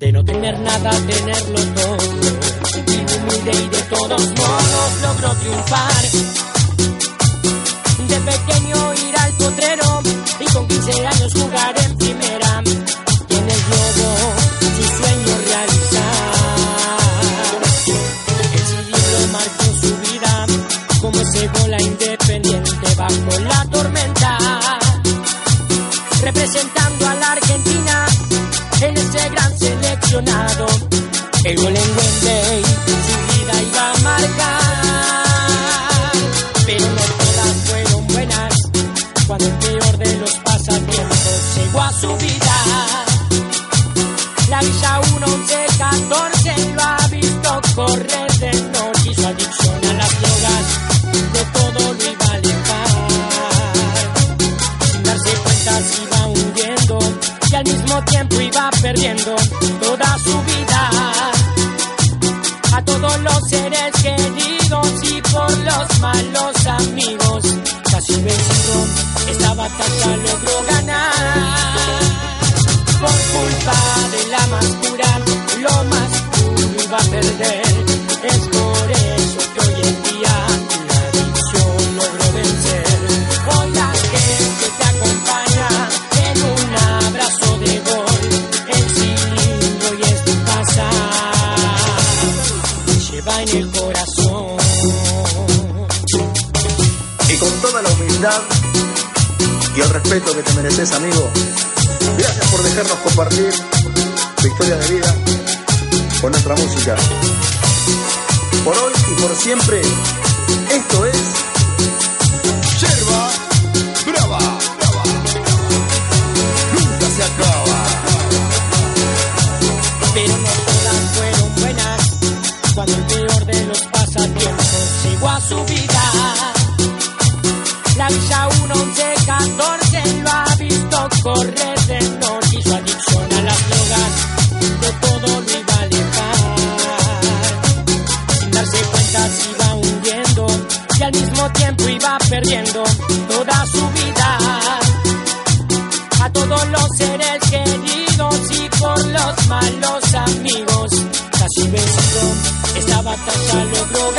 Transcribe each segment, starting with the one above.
De no tener nada, tenerlo todo. Vivo humilde y de todos modos logro triunfar. De pequeño ir al potrero y con 15 años jugar en primera. Y en el globo su sueño realizar. Ese libro marcó su vida como ese bola independiente bajo la tormenta. Representando El gol en su vida iba a marcar. Pero no todas fueron buenas cuando el peor de los pasatiempos llegó a su vida. La Villa 1, 11, 14 lo ha visto correr de noche y su adicción a las drogas de todo lo iba a alejar. Sin darse cuenta se iba hundiendo y al mismo tiempo iba perdiendo todos los seres queridos y por los malos amigos. Casi vencido, esta batalla logró y el respeto que te mereces, amigo, gracias por dejarnos compartir tu historia de vida con nuestra música. Por hoy y por siempre, esto es Yerba brava, nunca se acaba. pero no todas fueron buenas. Cuando el peor de los pasatiempos llegó a su vida, correr de noche su adicción a las drogas de todo lo iba a alejar. Sin darse cuenta se iba hundiendo y al mismo tiempo iba perdiendo toda su vida a todos los seres queridos y por los malos amigos. Casi vencido, esta batalla logró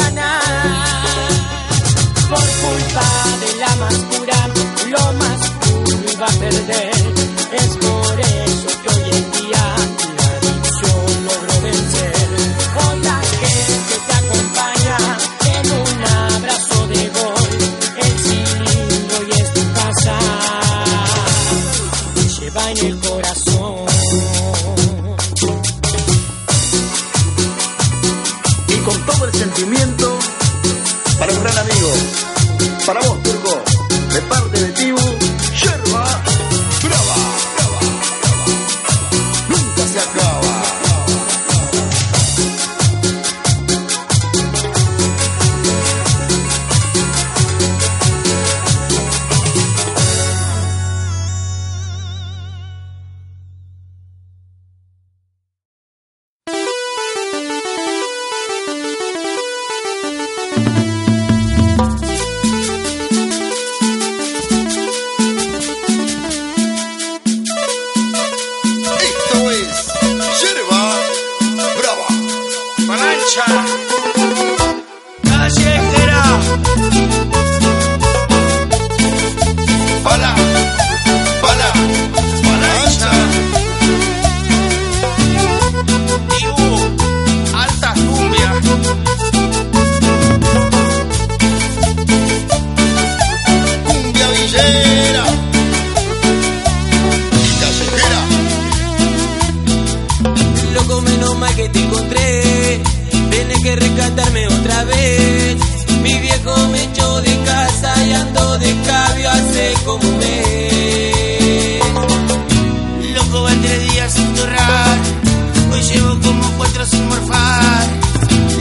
Rescatarme otra vez. Mi viejo me echó de casa y ando de cabio hace como un mes. Loco va tres días sin torrar, hoy llevo como cuatro sin morfar.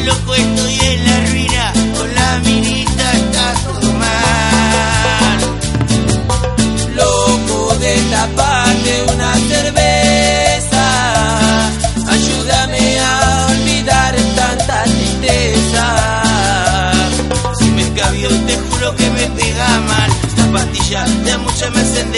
Loco estoy pega mal, las pastillas de mucha me hacen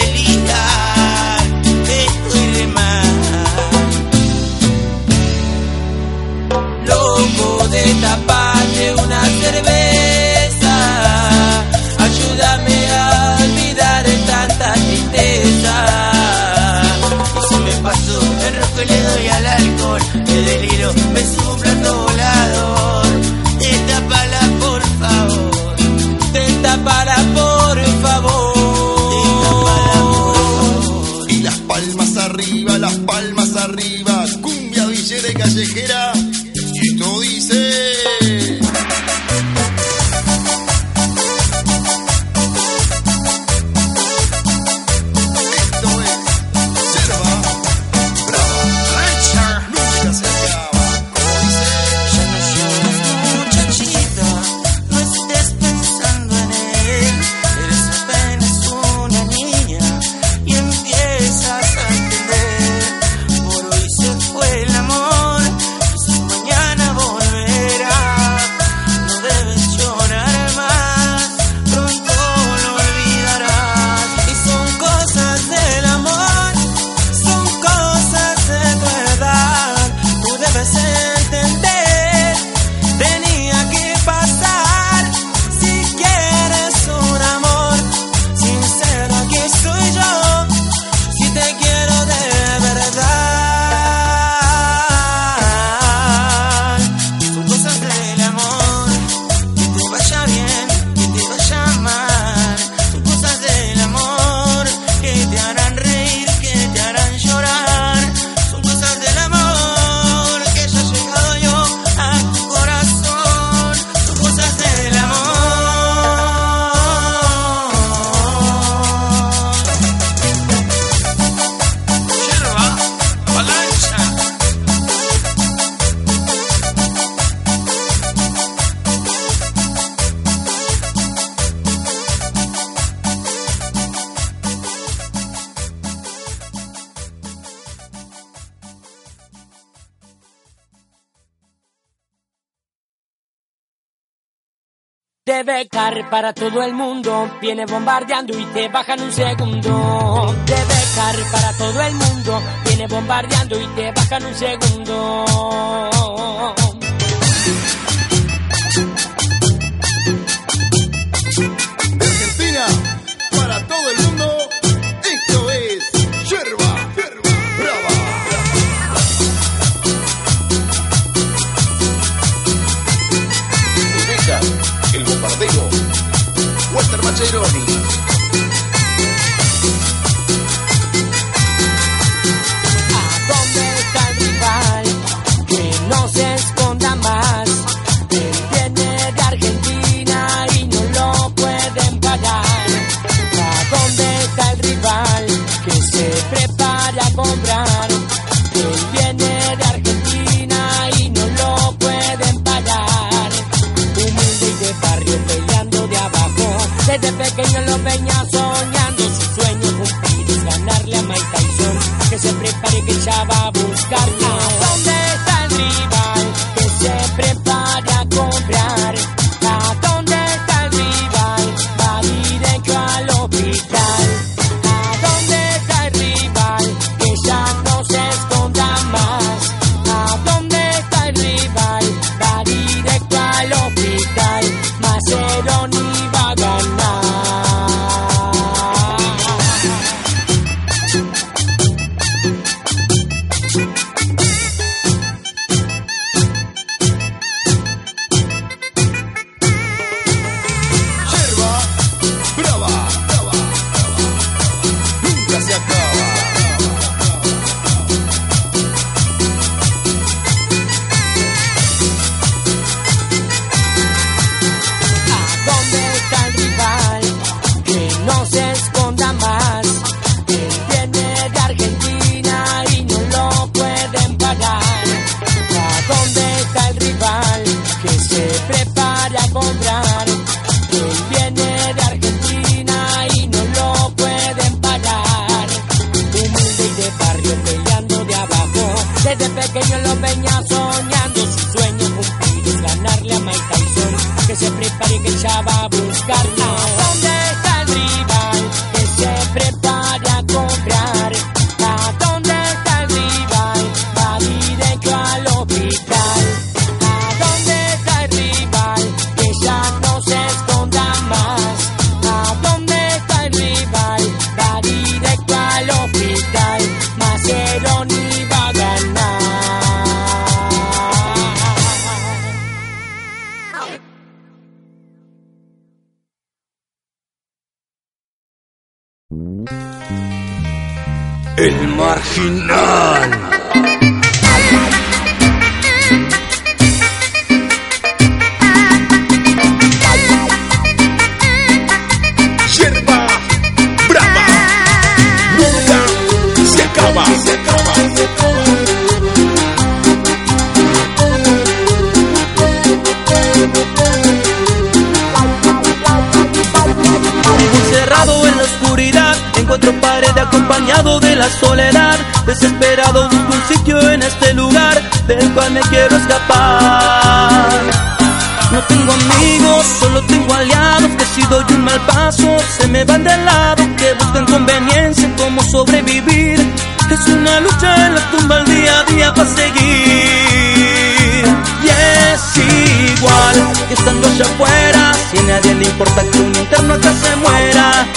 De becar para todo el mundo, viene bombardeando y te bajan un segundo. De becar para todo el mundo, viene bombardeando y te bajan un segundo. it. Desde pequeño lo venía soñando, su sueño cumplir es ganarle a Mike Tyson. A que se prepare que ya va El marginal. Acompañado de la soledad. Desesperado busco un sitio en este lugar del cual me quiero escapar. No tengo amigos, solo tengo aliados que si doy un mal paso se me van de lado, que buscan conveniencia en cómo sobrevivir. Es una lucha en la tumba el día a día para seguir. Y es igual que estando allá afuera, si a nadie le importa que un interno acá se muera.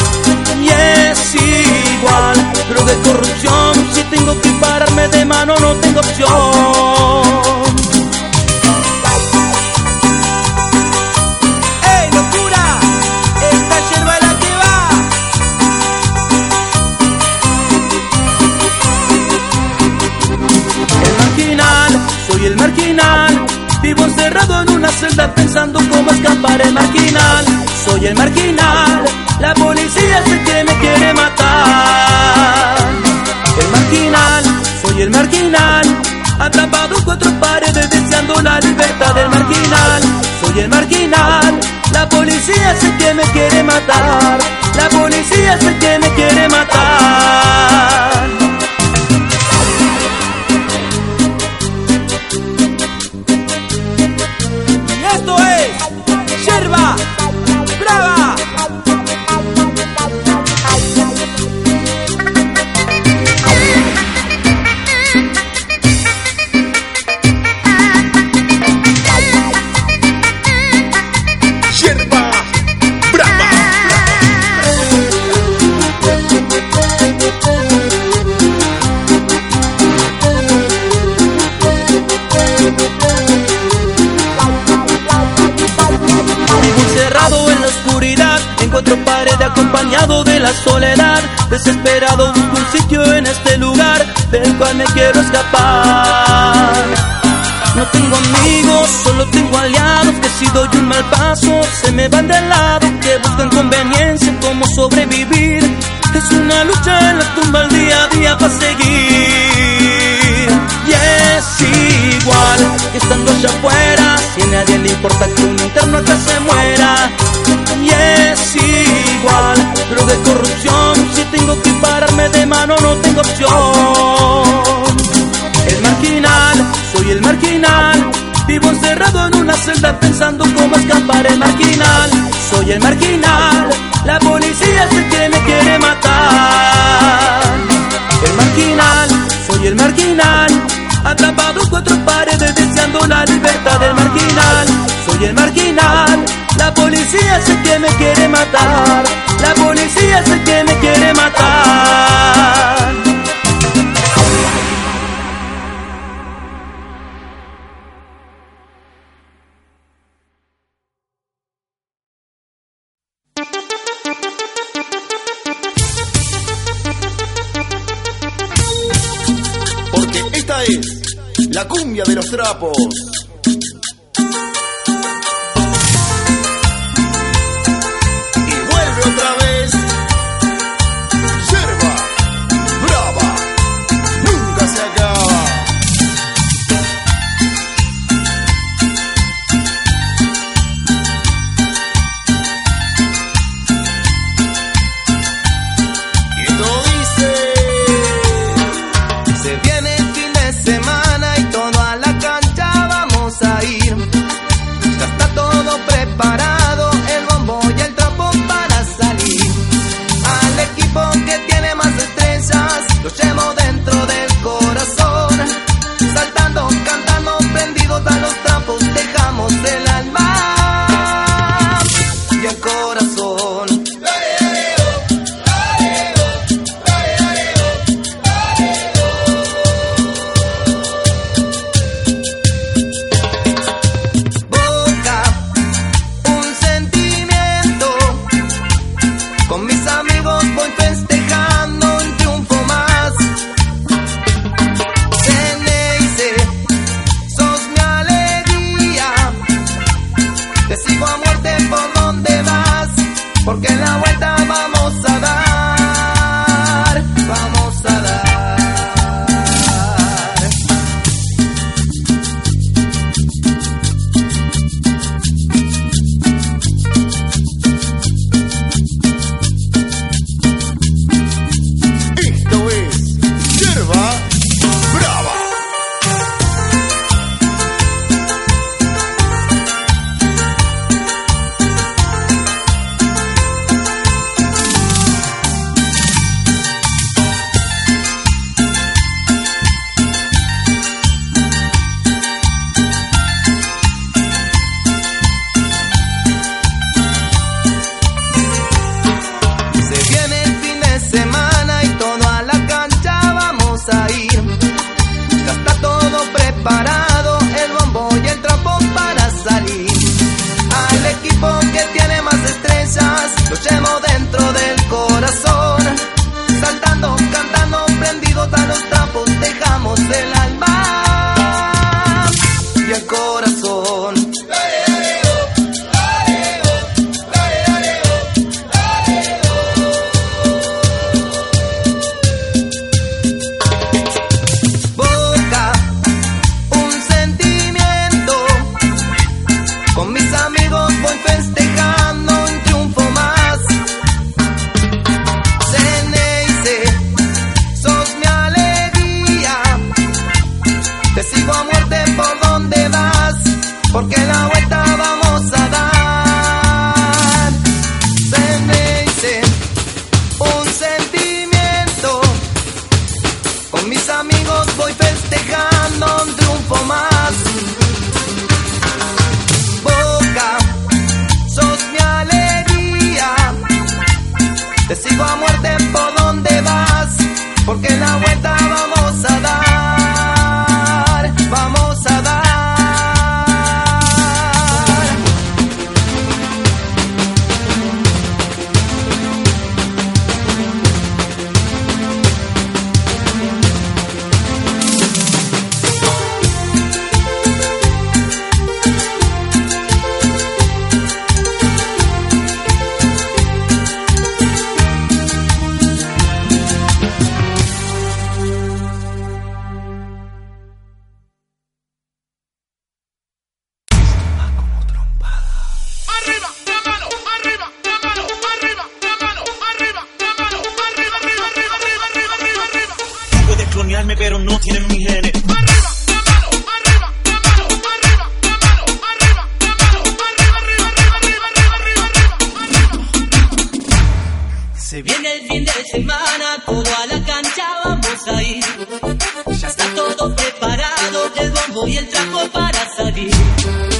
Desesperado busco un sitio en este lugar del cual me quiero escapar. No tengo amigos, solo tengo aliados que si doy un mal paso se me van de lado, que buscan conveniencia en cómo sobrevivir. Es una lucha en la tumba el día a día para seguir. Y es igual que estando allá afuera, si a nadie le importa que un interno se muera. No tengo opción. El marginal, soy el marginal. Vivo encerrado en una celda pensando cómo escapar el marginal. Soy el marginal, la policía es el que me quiere matar. El marginal, soy el marginal. Atrapado en cuatro paredes deseando la libertad del marginal. Soy el marginal, la policía es el que me quiere matar. La policía es que me de los trapos. voy el trapo para salir.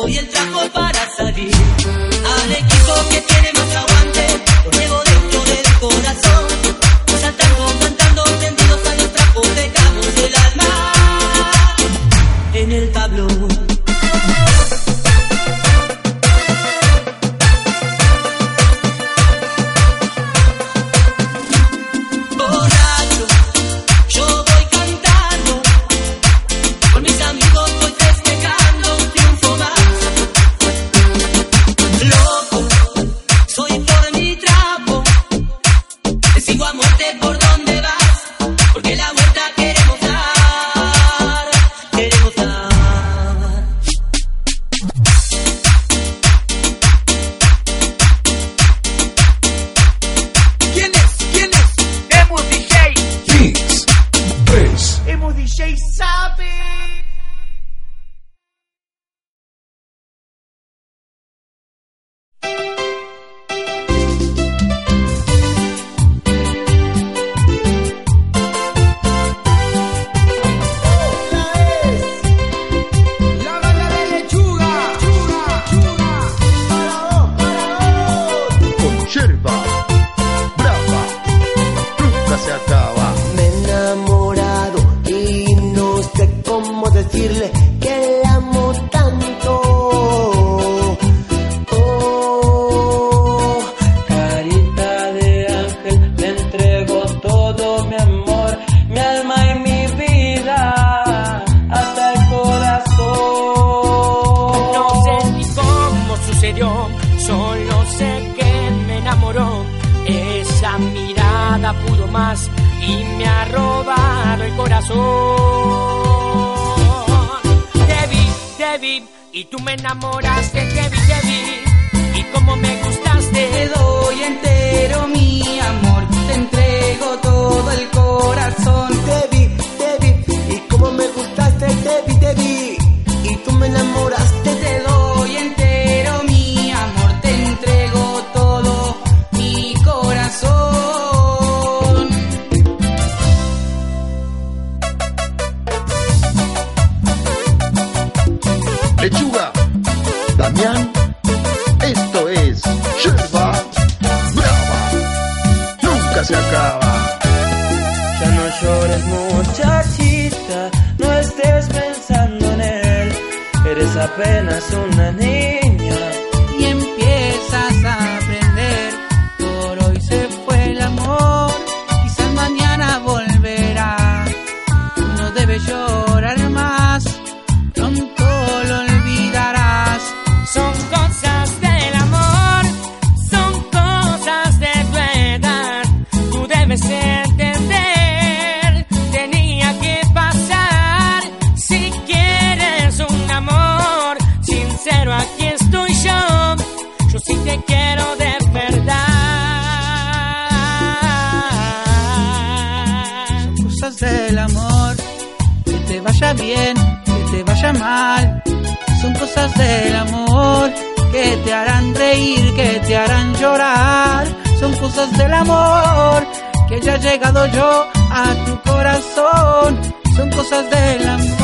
voy el para corazón. Te y tú me enamoraste, te vi, y como me gustaste. Te doy entero mi amor, te entrego todo el corazón. Te vi, y como me gustaste, te vi, y tú me enamoraste. que ya he llegado yo a tu corazón. Son cosas del amor.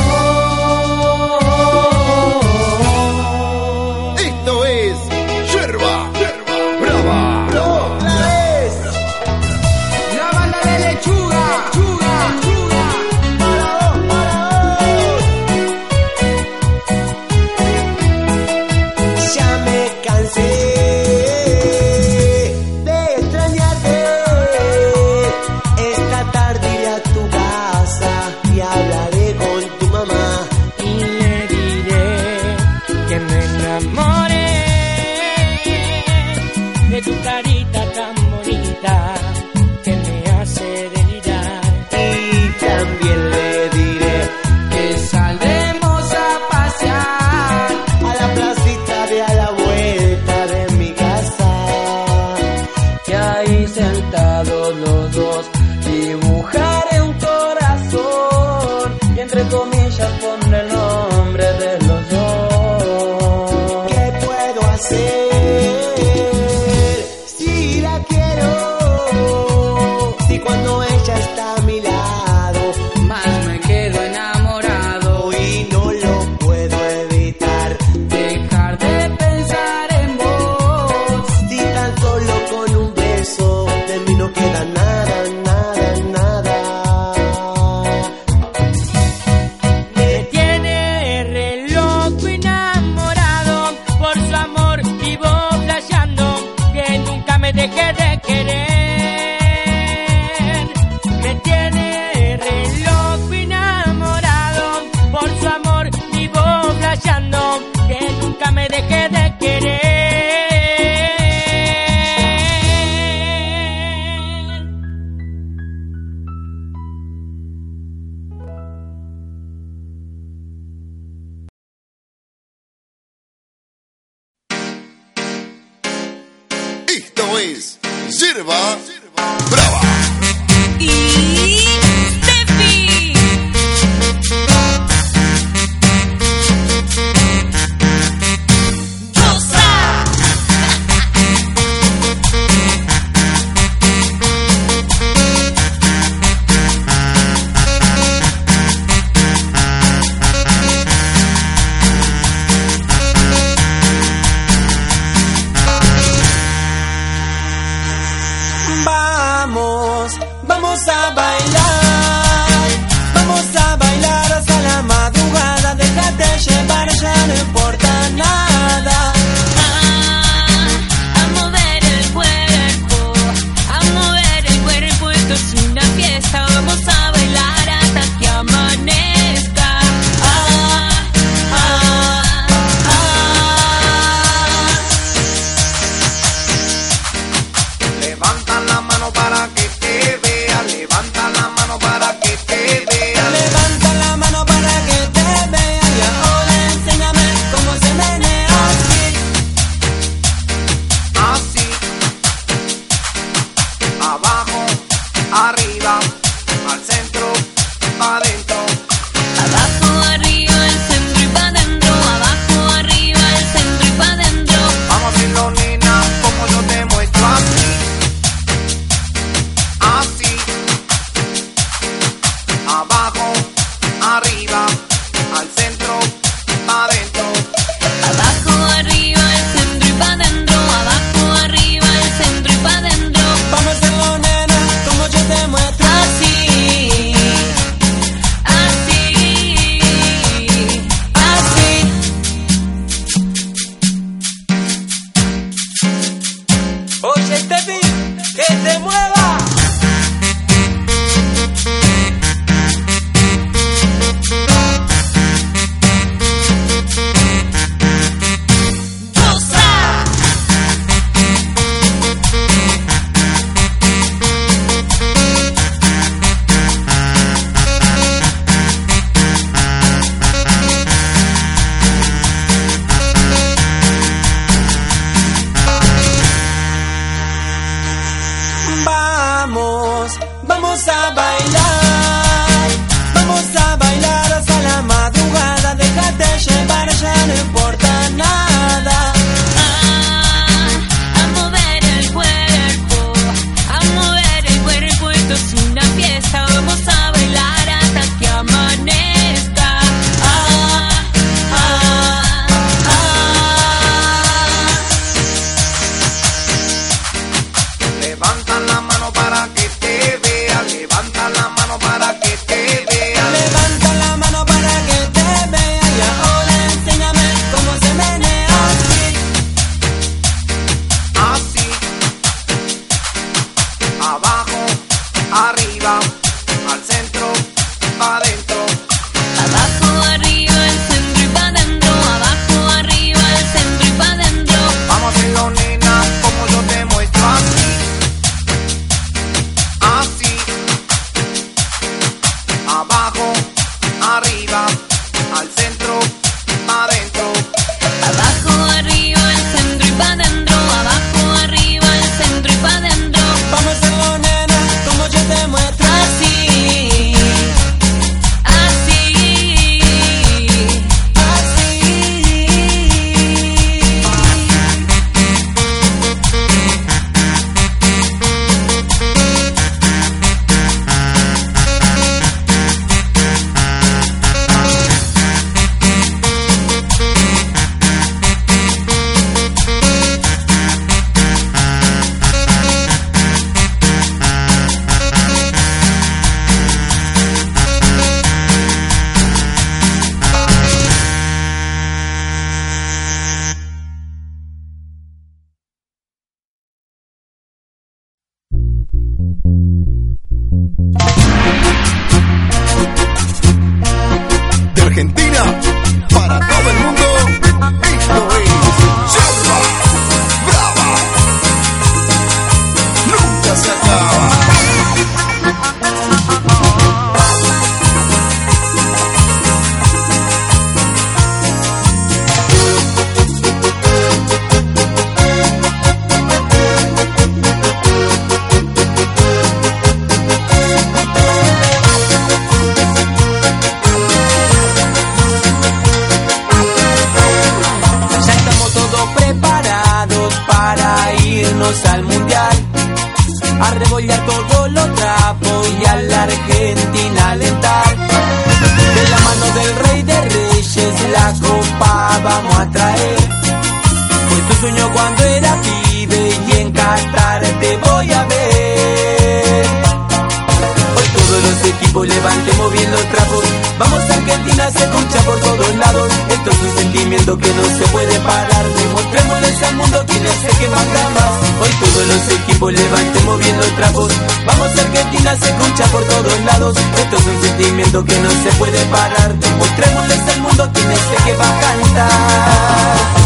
cuando era pibe y en Qatar te voy a ver. Hoy todos los equipos levantemos bien los trapos. Vamos a Argentina, se escucha por todos lados. Esto es un sentimiento que no se puede parar. Demostrémosles al mundo quién es el que manda más. Hoy todos los equipos levantemos bien los trapos. Vamos a Argentina, se escucha por todos lados. Esto es un sentimiento que no se puede parar. Demostrémosles al mundo quién es el que va a cantar.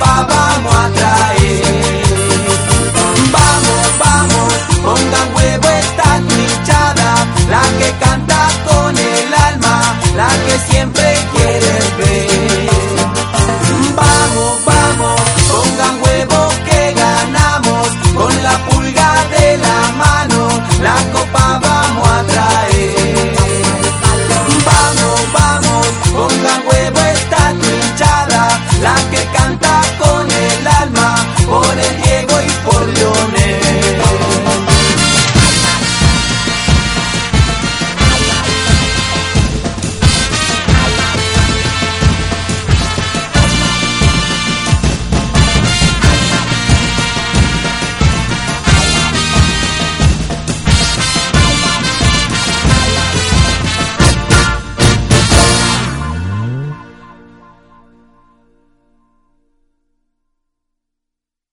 Bye.